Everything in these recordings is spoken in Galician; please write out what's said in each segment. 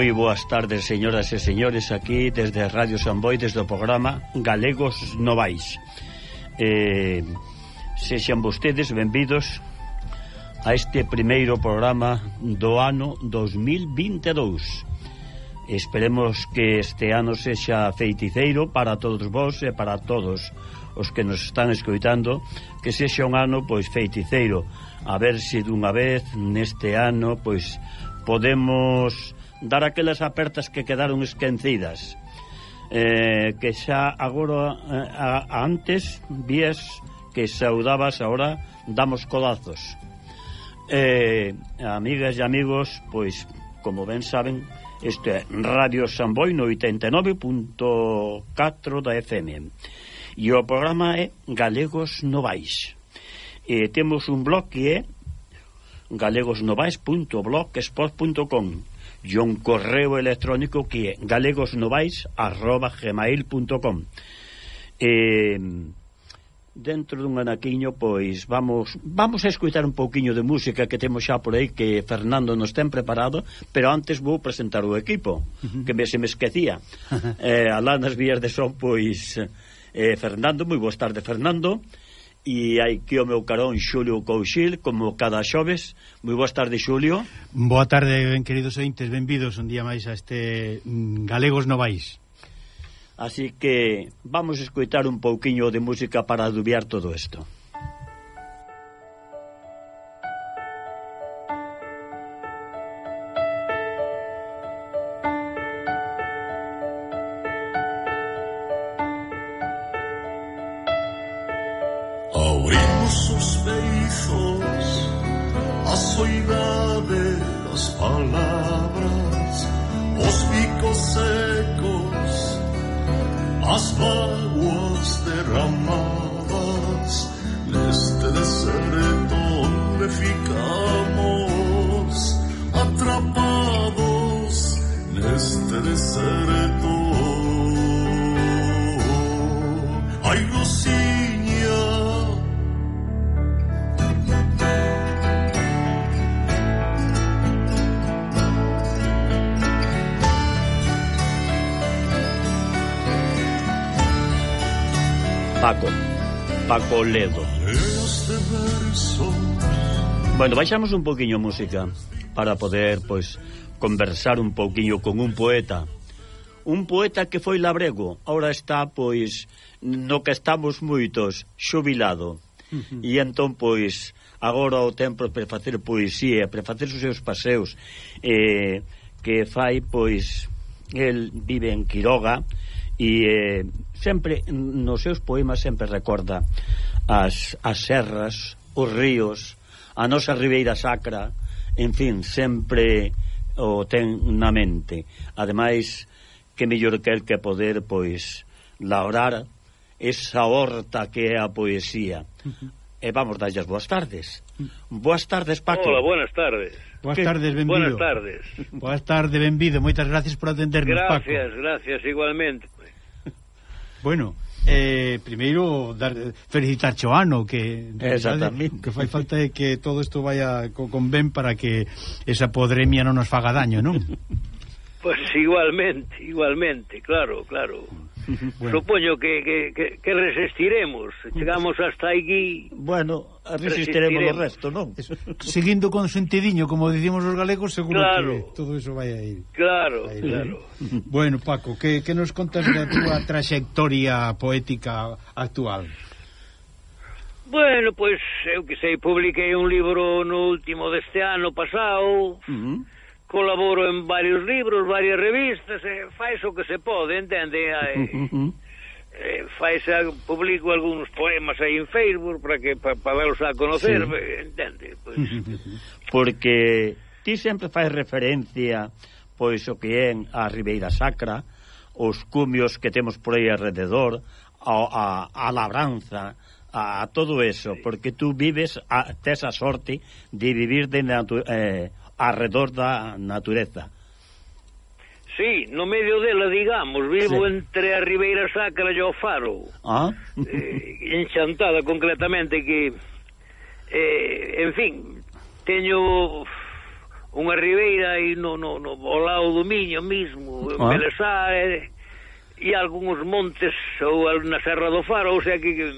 Moi boas tardes, señoras e señores, aquí desde Radio Samboy, desde o programa Galegos Novais. Eh, sexan vostedes benvidos a este primeiro programa do ano 2022. Esperemos que este ano sexa feiticeiro para todos vós e para todos os que nos están escoitando, que sexa un ano pois feiticeiro. A ver se dunha vez neste ano pois podemos dar aquelas apertas que quedaron esquecidas. Eh, que xa agora eh, a, antes vías que saudabas agora damos codazos eh, amigas e amigos pois como ben saben isto é Radio Samboy no 89.4 da FM e o programa é Galegos Novais. E temos un blog que é galegosnovais.blogspot.com e un correo electrónico que é galegosnovais@gmail.com. Eh, dentro dun anaquiño, pois vamos vamos a escutar un pouquiño de música que temos xa por aí que Fernando nos ten preparado, pero antes vou presentar o equipo, que me, se me esquecía. eh, Alanas Vías de Son, pois eh, Fernando, moi boas tardes Fernando e hai que o meu carón Xulio Couchil, como cada xoves. Moi boas tardes, Xulio. Boa tarde, ben queridos ointes, benvidos un día máis a este mm, Galegos Novais. Así que vamos a escoitar un pouquiño de música para adubiar todo isto. Paco Ledo. Bueno, baixamos un poquinho a música para poder, pois, conversar un pouquiño con un poeta. Un poeta que foi labrego, ahora está, pois, no que estamos moitos, xubilado. E entón, pois, agora o tempo para facer poesía, para facer os seus paseos, eh, que fai, pois, el vive en Quiroga, e eh, sempre nos seus poemas sempre recorda as, as serras, os ríos, a nosa ribeira sacra, en fin, sempre o ten na mente. Ademais, que mellor que el que poder, pois, laurar esa horta que é a poesía. E vamos darlle as boas tardes. Mm. Boas tardes, Paco. Hola, buenas tardes. Boas ¿Qué? tardes, benvido. Buenas tardes. Boas tardes, benvido. Moitas gracias por atendernos, gracias, Paco. Gracias, gracias, igualmente. Bueno, eh, primeiro dar, felicitar o ano que Exactamente. que fai falta é que todo isto vaya co, con ben para que esa podremia non nos faga daño, non? Pois pues igualmente, igualmente, claro, claro bueno. Supoño que, que, que, que resistiremos Chegamos hasta aquí Bueno, resistiremos, resistiremos. o resto, non? Seguindo con sentidiño, como dicimos os galegos Seguro claro. que todo iso vai a ir Claro, vai, claro Bueno, Paco, que, que nos contas da túa traxectoria poética actual? Bueno, pois, eu que sei, publiquei un libro no último deste ano pasado uh -huh colaboro en varios libros, varias revistas, eh, e faz o que se pode, entende? Ah, eh, eh, faz, e, publico algúns poemas aí en Facebook para que para pa verlos a conocer, sí. Eh, entende? Pois. Porque ti sempre faz referencia pois o que é a Ribeira Sacra, os cumios que temos por aí alrededor, a, a, a labranza, a, a todo eso, porque tú vives, a, tes a sorte de vivir de natu, eh, arredor da natureza. Sí, no medio dela, digamos, vivo sí. entre a Ribeira Sacra e o Faro. Ah. eh, enchantada concretamente que eh, en fin, teño unha ribeira aí no, no, no ao lado do Miño mismo, ah. Belesá e, e algúns montes ou na Serra do Faro, ou sea que, que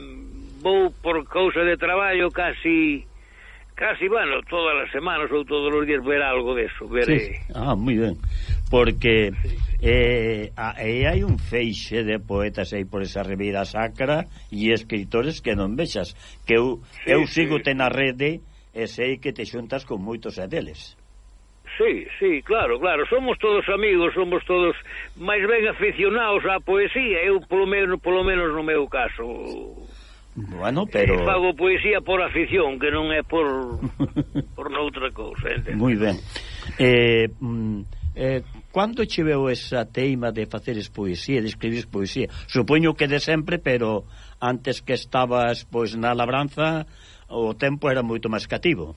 vou por causa de traballo casi Casi, bueno, todas as semanas ou todos os días ver algo deso, ver... Sí. Ah, moi ben. Porque eh, a, eh, hai un feixe de poetas aí por esa Ribeira Sacra e escritores que non vexas, que eu, sí, eu sigo sí. te na rede e sei que te xuntas con moitos a deles. Sí, sí, claro, claro, somos todos amigos, somos todos máis ben aficionados á poesía, eu polo menos, polo menos no meu caso Bueno, eh, pero... E fago poesía por afición, que non é por, por noutra cousa. Moi ben. Eh, mm, eh, cando che veu esa teima de faceres poesía, de escribir poesía? Supoño que de sempre, pero antes que estabas pois na labranza, o tempo era moito máis cativo.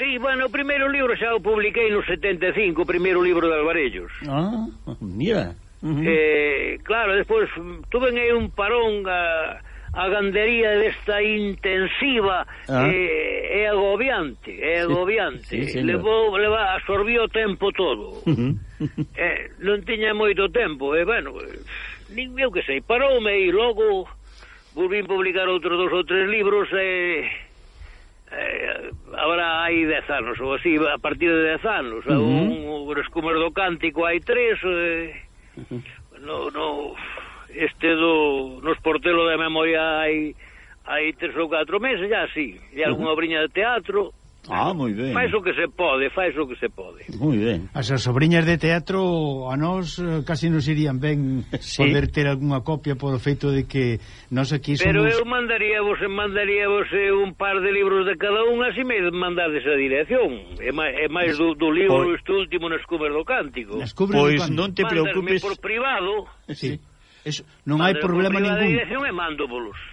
Sí, bueno, o primeiro libro xa o publiquei no 75, o primeiro libro de Alvarellos. Ah, mira. Uh -huh. eh, claro, despois tuve aí un parón a a gandería desta intensiva ah. é, é agobiante, é agobiante. Sí, sí, levou, leva, absorbiu o tempo todo. Uh -huh. eh, non tiña moito tempo, e eh, bueno, nin eu que sei, paroume e logo volvín publicar outros dos ou tres libros e... Eh, eh, ahora hai dez anos ou así, a partir de dez anos uh -huh. un, un, un escumer do cántico hai tres eh, uh -huh. no, no este do nos portelo da memoria hai hai tres ou catro meses, ya así, e algunha obriña de teatro. Ah, moi ben. Faz o que se pode, faz o que se pode. Moi ben. As sobriñas de teatro a nós eh, casi nos irían ben sí. poder ter algunha copia por o feito de que nós aquí somos... Pero eu mandaría vos, mandaría vos eh, un par de libros de cada un, así me mandades a dirección. É máis, é máis do, do libro pois... este último nas cubres do cántico. Nas cubres pois cántico. non te preocupes... Por privado... Sí. sí Eso, non hai problema ningún. dirección e.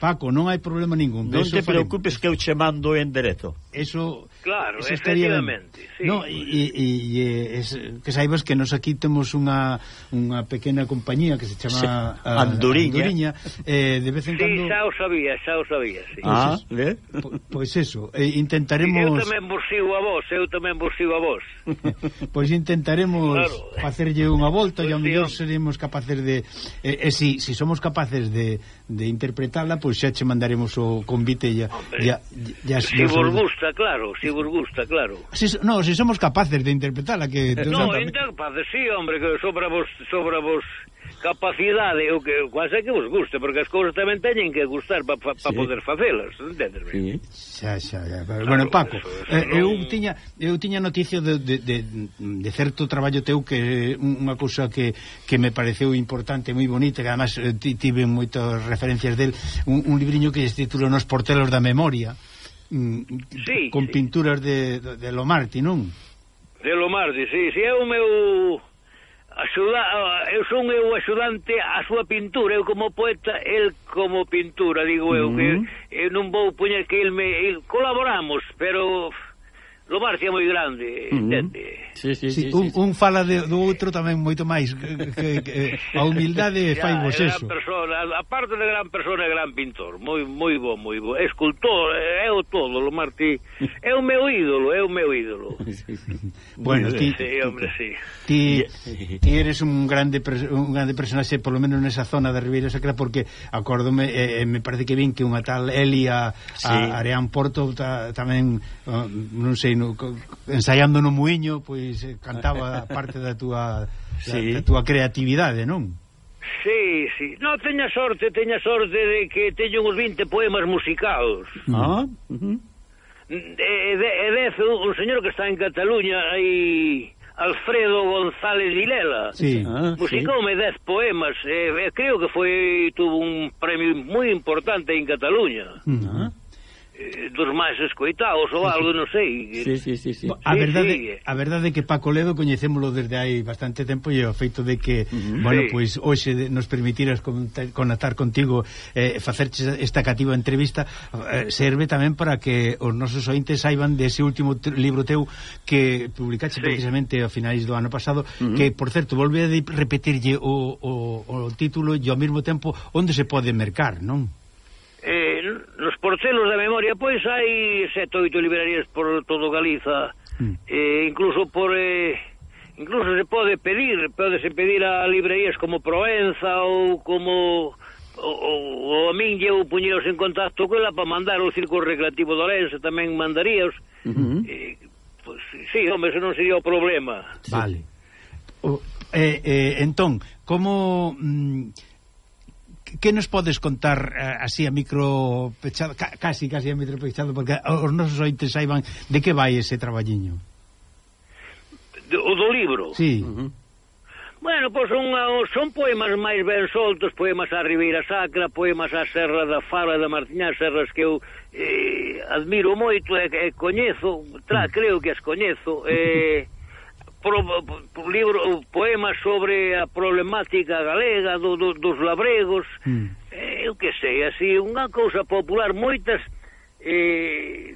Paco, non hai problema ningún. Non te preocupes que eu che mando en derecho. Eso Claro, eso estaría ben. Sí, no, e, e, e es, que saibas que nos aquí temos unha unha pequena compañía que se chama sí, a, Anduriña. Anduriña eh, de vez en sí, cando xa o sabía, xa o sabía, sí. Ah, pois, po, pois eso, eh, intentaremos Eu tamén bursivo a vos, eu tamén bursivo a vos. pois intentaremos claro. facerlle unha volta e ao pois mellor seremos capaces de eh, si, si somos capaces de, de interpretarla, pois pues xa che mandaremos o convite ya, Hombre, ya, ya, Si vos gusta, claro, si vos gusta, claro. Si, no, si somos capaces de interpretarla que No, también... capaz, sí, hombre, que sobra vos, sobra vos capacidade o que quase que vos guste, porque as cousas tamén teñen que gustar para pa, pa sí. poder facelas, entendes? Sí. Xa, xa, xa. Claro, bueno, Paco, eso, eso eh, non... eu tiña eu tiña noticia de, de, de, de certo traballo teu que unha cousa que, que me pareceu importante, moi bonita, que además eh, tive moitas referencias del, un, un libriño que se titula Nos portelos da memoria. Mm, sí, con sí. pinturas de, de, de Lomarti, non? De Lomardi, sí, sí, é o meu axuda, eh, eu son eu axudante a súa pintura, eu como poeta, el como pintura, digo eu, mm. que eu non vou poñer que el me... El, colaboramos, pero lo Barcia é moi grande, entende? Sí, sí, sí, sí, un, sí, un fala de, do outro tamén moito máis que, que, eh, a humildade fai vos eso. Persona, aparte de gran persona, é gran pintor, moi moi bo, moi bo, escultor, eh, é o todo, lo Martí, é o meu ídolo, é o meu ídolo. bueno, ti, sí, hombre, sí. ti, ti eres un grande un grande personaxe por lo menos nesa zona da Ribeira Sacra porque acórdome eh, eh, me parece que vin que unha tal Elia sí. a Areán Porto ta, tamén uh, non sei no, ensaiando no muiño, pois eh, cantaba parte da túa sí. da, da túa creatividade, non? Sí, sí. No, teña sorte, teña sorte de que teño uns 20 poemas musicados. Ah, uh -huh. E, de, e dez un señor que está en Cataluña aí Alfredo González Vilela sí, ah, musicoume sí. dez poemas eh, creo que foi tuvo un premio moi importante en Cataluña ah. Eh, dos máis escoitados ou algo, non sei. Sí, sí, sí, sí. A verdade, sí, eh. a verdade é que Paco Ledo coñecémolo desde hai bastante tempo e o feito de que, uh -huh. bueno, sí. pois hoxe nos permitiras conectar contigo eh, facerche esta cativa entrevista eh, serve tamén para que os nosos ointes saiban dese último libro teu que publicaste sí. precisamente a finais do ano pasado, uh -huh. que, por certo, volve a repetirlle o, o, o título e ao mesmo tempo onde se pode mercar, non? Eh, no por celos da memoria, pois hai sete, oito librerías por todo Galiza, mm. eh, incluso por... Eh, incluso se pode pedir, podese pedir a librerías como Proenza ou como o, o, o min eu puñeos en contacto con ela para mandar o circo Recreativo de Orense, tamén mandaríos. Uh uh-huh. eh, pois, sí, home, eso non sería o problema. Vale. O, eh, eh, entón, como... Mm, que nos podes contar eh, así a micro pechado, ca casi casi a micro pechado porque os nosos ointes saiban de que vai ese traballiño. O do libro? Sí. Uh -huh. Bueno, pois son, son poemas máis ben soltos, poemas á Ribeira Sacra, poemas á Serra da Fala da Martiñá, serras que eu eh, admiro moito e eh, coñezo, tra, mm. creo que as coñezo, eh, pro, pro libro, poemas sobre a problemática galega do, do, dos labregos mm. eh, eu que sei, así unha cousa popular moitas eh,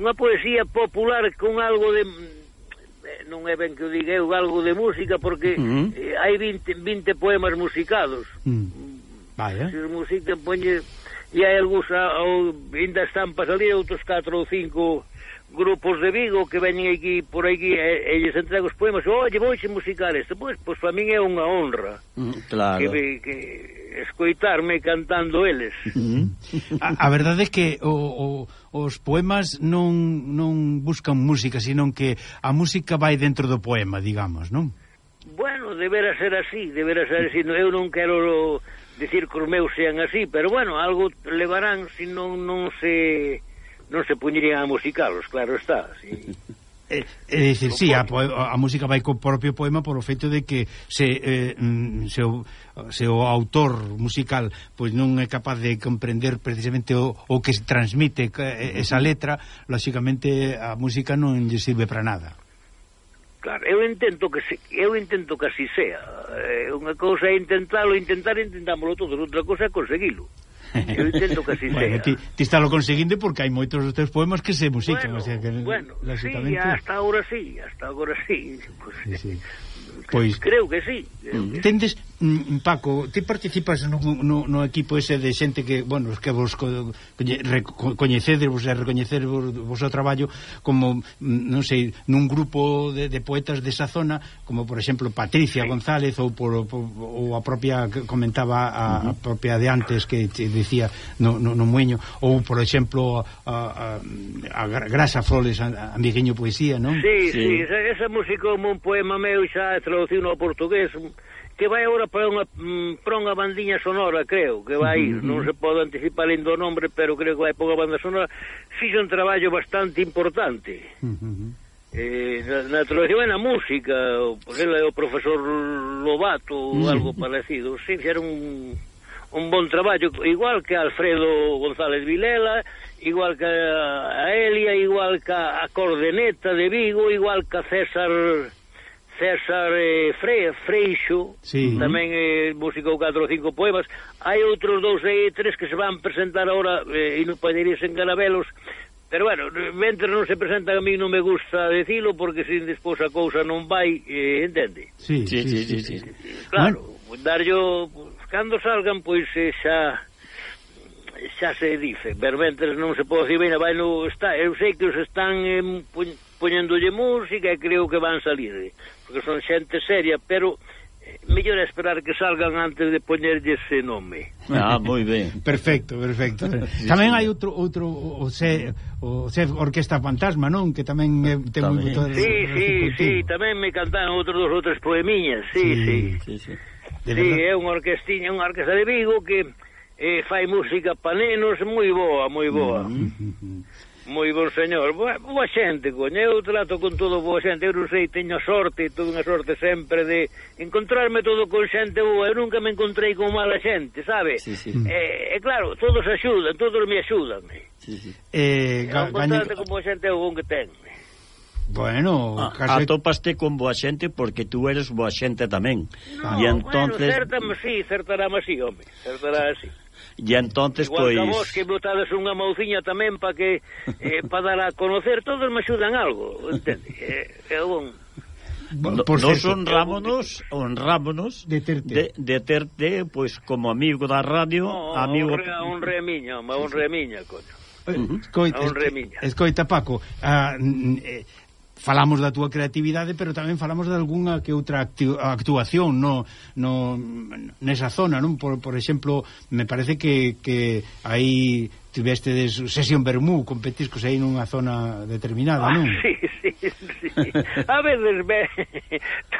unha poesía popular con algo de eh, non é ben que o diga eu algo de música porque mm. eh, hai 20, 20 poemas musicados mm. vaya se música poñe e hai algúns ainda están para salir outros 4 ou 5 grupos de Vigo que veñen aquí por aquí e, e lles entrego os poemas oye, voixe musicar isto pois, pois para min é unha honra. Mm, claro. que, que escoitarme cantando eles. A, a verdade é que o, o, os poemas non, non buscan música sino que a música vai dentro do poema digamos, non? Bueno, deberá ser así deberá ser así. Eu non quero decir que os meus sean así pero bueno, algo levarán se non, non se non se puñerían a musicalos, claro está. Si... Eh, eh, é, é dicir, sí, a, a música vai co propio poema por o feito de que se, eh, mm, se, o, se o autor musical pois non é capaz de comprender precisamente o, o que se transmite esa letra, lóxicamente a música non lle sirve para nada. Claro, eu intento que se, eu intento que así sea. Eh, unha cousa é intentalo, intentar, intentámoslo todo, outra cousa é conseguilo. Eu intento que así bueno, sea. Ti, ti está lo conseguindo porque hai moitos dos teus poemas que se musican. Bueno, o sea, que bueno sí, hasta ahora sí, hasta ahora sí. Pues, sí, sí. Pois, creo que sí. Creo que... Tendes, mm, Paco, ti participas no, no, no equipo ese de xente que, bueno, que vos co, coñecedes, vos e recoñecer vos, vos o traballo como, mm, non sei, nun grupo de, de poetas desa zona, como por exemplo Patricia sí. González ou, por, por, ou a propia que comentaba a, a propia de antes que te dicía no, no, no Mueño, ou por exemplo a, a, a Grasa Froles, a, a Migueño Poesía, non? Sí, sí, sí esa, esa música como un poema meu xa traducido ao portugués que vai agora para unha, mm, para unha bandiña sonora, creo, que vai ir. Non se pode anticipar ainda o nombre, pero creo que vai para unha banda sonora. Fixo un traballo bastante importante. Uh -huh. eh, na, na traducción e na música, por ela é o profesor Lobato, ou algo parecido. Si, sí, fixeron un, un bon traballo, igual que Alfredo González Vilela, igual que a Elia, igual que a Cordeneta de Vigo, igual que a César César eh, Fre, Freixo, sí. tamén eh, musicou 4 ou 5 poemas. Hai outros dous e tres que se van presentar ahora eh, non Pañerías en Carabelos, pero bueno, mentre non se presentan a mí non me gusta decilo, porque sin despois a cousa non vai, eh, entende? Sí, sí, sí. sí, sí, sí. Claro, bueno. darllo, cando salgan, pois eh, xa xa se dice, pero mentre non se pode dicir, ben, vai no, está, eu sei que os están eh, poñéndolle música e creo que van salir, eh, porque son xente seria, pero eh, mellor esperar que salgan antes de poñerlle ese nome. Ah, moi ben. Perfecto, perfecto. Sí, tamén sí. hai outro outro o se o se Orquesta Fantasma, non, que tamén eh, ten tamén. moito Sí, sí, sí, tamén me cantaron outros dos outros poemiñas, sí, sí. Sí, sí. sí. sí é unha orquestiña, unha orquesta de Vigo que eh, fai música para nenos moi boa, moi boa. Mm -hmm moi bon señor, boa, boa xente, coño, eu trato con todo boa xente, eu non sei, teño sorte, tuve unha sorte sempre de encontrarme todo con xente boa, eu nunca me encontrei con mala xente, sabe? Sí, sí. E, eh, claro, todos axudan, todos me axudan. Sí, sí. Eh, eh ga, encontrarte gañe... con boa xente é o bon que ten. Bueno, ah, case... atopaste con boa xente porque tú eres boa xente tamén. No, e entonces... bueno, certa, sí, certará así, home, certará así. E entonces Igual pois... Igual que vos, que botades unha mouciña tamén para que eh, para dar a conocer, todos me axudan algo, entende? Eh, é, é bon... No, por nos certo, honrámonos, honrámonos de terte, de, de terte pois como amigo da radio, no, amigo honra, un miña, un miña, coño. Eh, escoita, escoita Paco, ah, a, eh, falamos da túa creatividade, pero tamén falamos de algunha que outra actuación no, no, nesa zona, non? Por, por exemplo, me parece que, que aí tiveste sesión Bermú, competiscos aí nunha zona determinada, ah, non? Ah, sí, sí, sí. A veces me...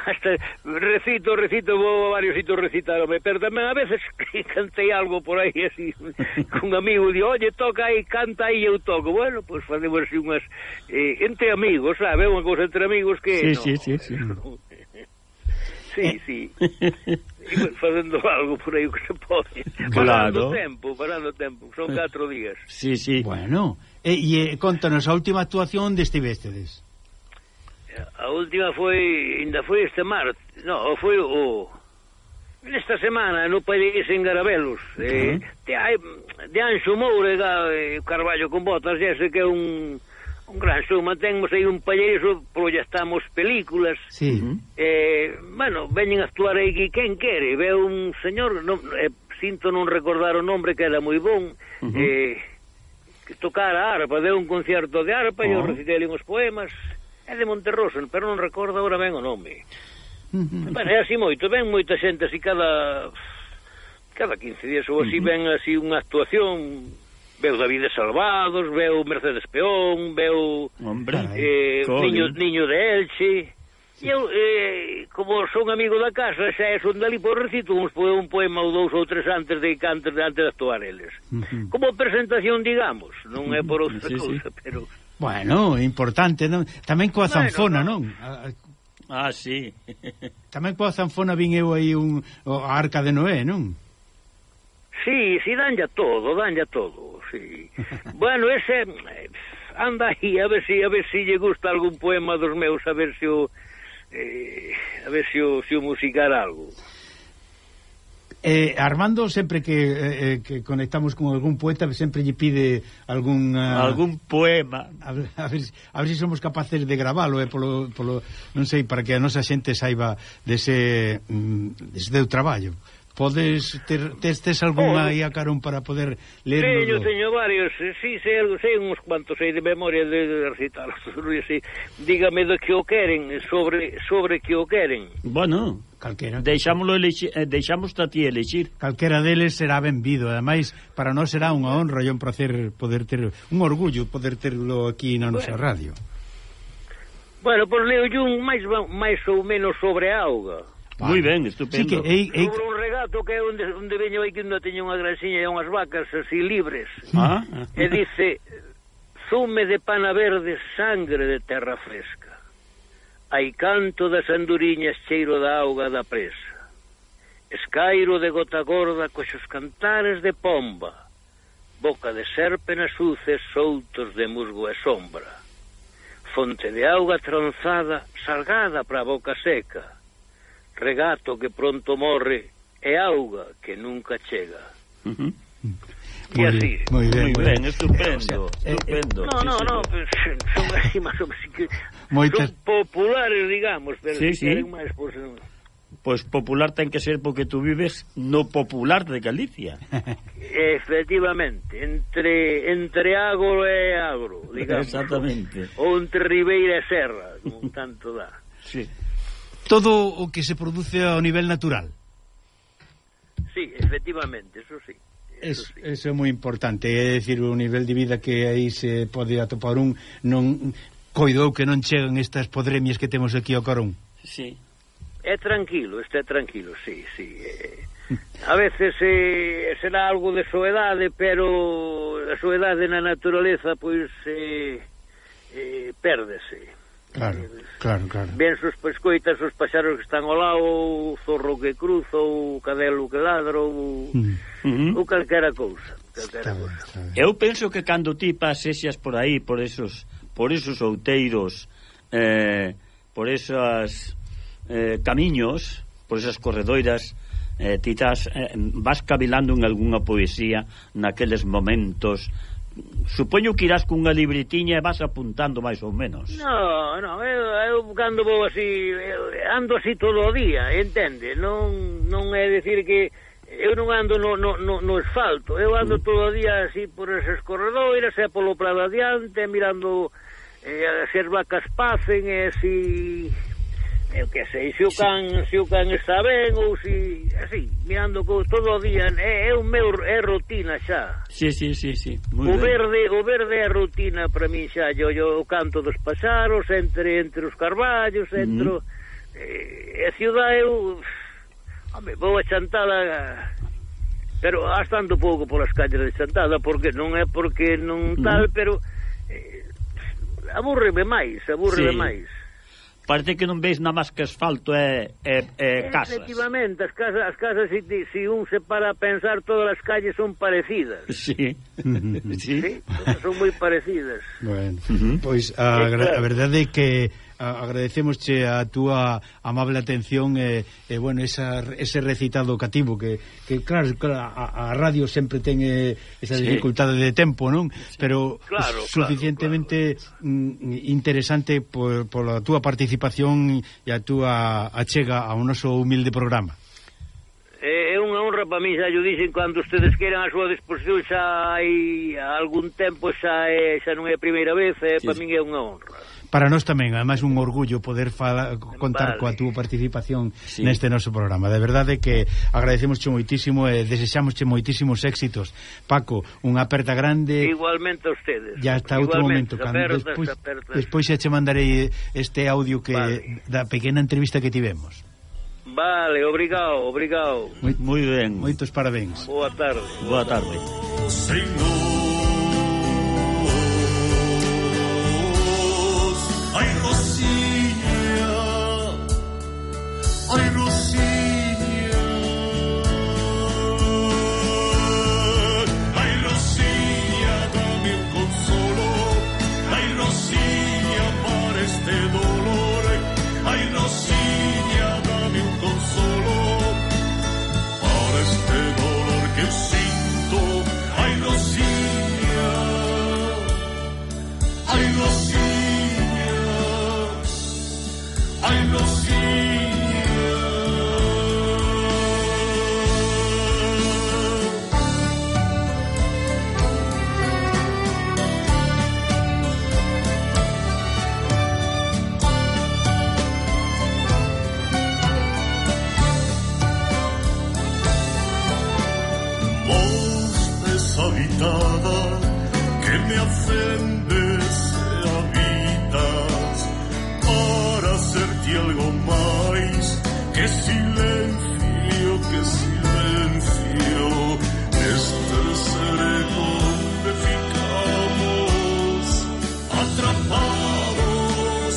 Hasta recito, recito, vou a varios sitios recitarome, pero tamén a veces cantei algo por aí así, un amigo, di, oye, toca aí, canta aí, eu toco. Bueno, pois pues, facemos así unhas... Eh, entre amigos, sabe? Unha cousa entre amigos que... Sí, no, sí, sí, sí. Sí, sí, sí. facendo algo por aí que se pode. Claro. Parando tempo, parando tempo. Son eh. catro días. Sí, sí. Bueno, eh, e, e eh, contanos a última actuación deste vestedes. A última foi, ainda foi este martes, no, foi o... nesta semana no país en Garabelos eh, uh -huh. de, de Anxo Mourega e eh, eh, Carballo con botas ese que é un, un gran suma temos aí un palleiro pois proyectamos películas sí. eh, bueno, veñen a actuar aí quen quere ve un señor non, eh, sinto non recordar o nombre que era moi bon uh -huh. eh, que tocara a arpa deu un concierto de arpa e eu oh. recitei uns poemas é de Monterroso, pero non recordo agora ben o nome. Uh. Bueno, é así moito, ven moita xente así cada cada 15 días ou así ven así unha actuación veu David Salvados, veu Mercedes Peón, veu Hombre, eh, Cobre. niño, niño de Elche. Sí. Eu, eh, como son amigo da casa, xa é son dali, por recito uns poe, un poema ou dous ou tres antes de antes, antes de actuar eles. Uh -huh. Como presentación, digamos, non é por outra sí, cousa, sí. pero... Bueno, importante, non? Tamén coa bueno, zanfona, non? Ah, sí. Tamén coa zanfona vin eu aí un a Arca de Noé, non? Sí, sí, danlle todo, danlle todo, sí. bueno, ese anda aí, a ver si, a ver si lle gusta algún poema dos meus, a ver se si o eh, a ver se si o, se si o musicar algo. Eh, Armando, sempre que, eh, eh, que conectamos con algún poeta, sempre lle pide algún... Uh, algún poema. A, a, ver, a ver se si somos capaces de grabalo, eh, polo, polo, non sei, para que a nosa xente saiba dese, mm, dese teu traballo. Podes ter, testes algunha eh. aí a carón para poder ler Teño, teño varios, eh, sí, sei, sei uns cuantos aí de memoria de recitar sí. Dígame do que o queren, eh, sobre sobre que o queren. Bueno, calquera. Deixámoslo elexir, eh, deixamos a ti elexir Calquera deles será benvido, ademais para nós será unha honra e un placer poder ter, un orgullo poder terlo aquí na nosa bueno. radio. Bueno, pois leo un máis, máis ou menos sobre a auga. Vale. Moi ben, estupendo. Sí que, ei, ei... Sobre un regato que é onde, onde veño aí que onde teño unha granxiña e unhas vacas así libres. Ah, ah. E dice, zume de pana verde, sangre de terra fresca. Hai canto das anduriñas cheiro da auga da presa. Escairo de gota gorda coxos cantares de pomba. Boca de serpe nas uces soltos de musgo e sombra. Fonte de auga tronzada, salgada para boca seca regato que pronto morre e auga que nunca chega. Uh -huh. E así. Moi ben, moi ben, estupendo, eh, estupendo. Eh, no, no, no, son así máis ou menos Moitas... son populares, digamos, pero sí, si sí. máis pois pues, Pois popular ten que ser porque tú vives no popular de Galicia. Efectivamente, entre entre agro e agro, digamos. Exactamente. Ou entre Ribeira e Serra, como tanto dá. Sí todo o que se produce ao nivel natural. Sí, efectivamente, eso sí. Eso, sí. eso é moi importante, é dicir, o nivel de vida que aí se pode atopar un non coidou que non chegan estas podremias que temos aquí ao Carón. Sí. É tranquilo, está tranquilo, sí, sí. Eh. A veces eh, será algo de soedade, pero a soedade na naturaleza pois eh, eh, pérdese, Claro, claro, claro. Ven os pescoitas, os paxaros que están ao lado, o zorro que cruza, o cadelo que ladra, ou, mm. Mm-hmm. ou calquera cousa. Calquera está cousa. Bien, bien. Eu penso que cando ti pasexas por aí, por esos por esos outeiros, eh, por esas eh, camiños, por esas corredoiras, eh, ti eh, vas cavilando en algunha poesía naqueles momentos Supoño que irás cunha libretiña e vas apuntando máis ou menos. No, no, eu, eu cando vou así, eu ando así todo o día, entende? Non, non é decir que eu non ando no, no, no, no asfalto, eu ando todo o día así por esas corredoiras, e polo prado adiante, mirando eh, se as vacas pacen, e si eu que sei, se o can, se o can está ben ou si, así, mirando co, todo o día, é, é o meu é rutina xa. Sí, sí, sí, sí. Muy o verde, ben. o verde é rutina para min xa, yo, yo o canto dos paxaros, entre entre os carballos, mm-hmm. entre uh eh, a ciudad eu home, vou a chantada pero astando pouco polas calles de chantada, porque non é porque non mm-hmm. tal, pero eh, aburreme máis, aburreme sí. máis parece que non veis nada máis que asfalto e, e, e casas. Efectivamente, as casas, as casas si, si un se para a pensar, todas as calles son parecidas. Sí. sí. sí. Son moi parecidas. Bueno, uh -huh. pois a, a verdade é que agradecemosche a túa amable atención e, e bueno, esa, ese recitado cativo que, que claro, claro a, a radio sempre ten eh, esa sí. dificultade de tempo, non? Sí. Pero claro, suficientemente claro, claro. interesante por, por a túa participación e a túa achega ao noso humilde programa. É unha honra para mí, xa yo dixen, cando ustedes queiran a súa disposición xa hai algún tempo, xa, é, xa non é a primeira vez, é, sí. para min é unha honra para nós tamén, ademais un orgullo poder fala, contar vale. coa túa participación sí. neste noso programa. De verdade que agradecemos che moitísimo e desexamos che moitísimos éxitos. Paco, unha aperta grande. Igualmente a ustedes. Ya está outro momento. Cando, apertas, despois, apertas. despois xa che mandarei este audio que vale. da pequena entrevista que tivemos. Vale, obrigado, obrigado. Moi, moi ben. Moitos parabéns. Boa tarde. Boa tarde. Boa tarde. Ay, los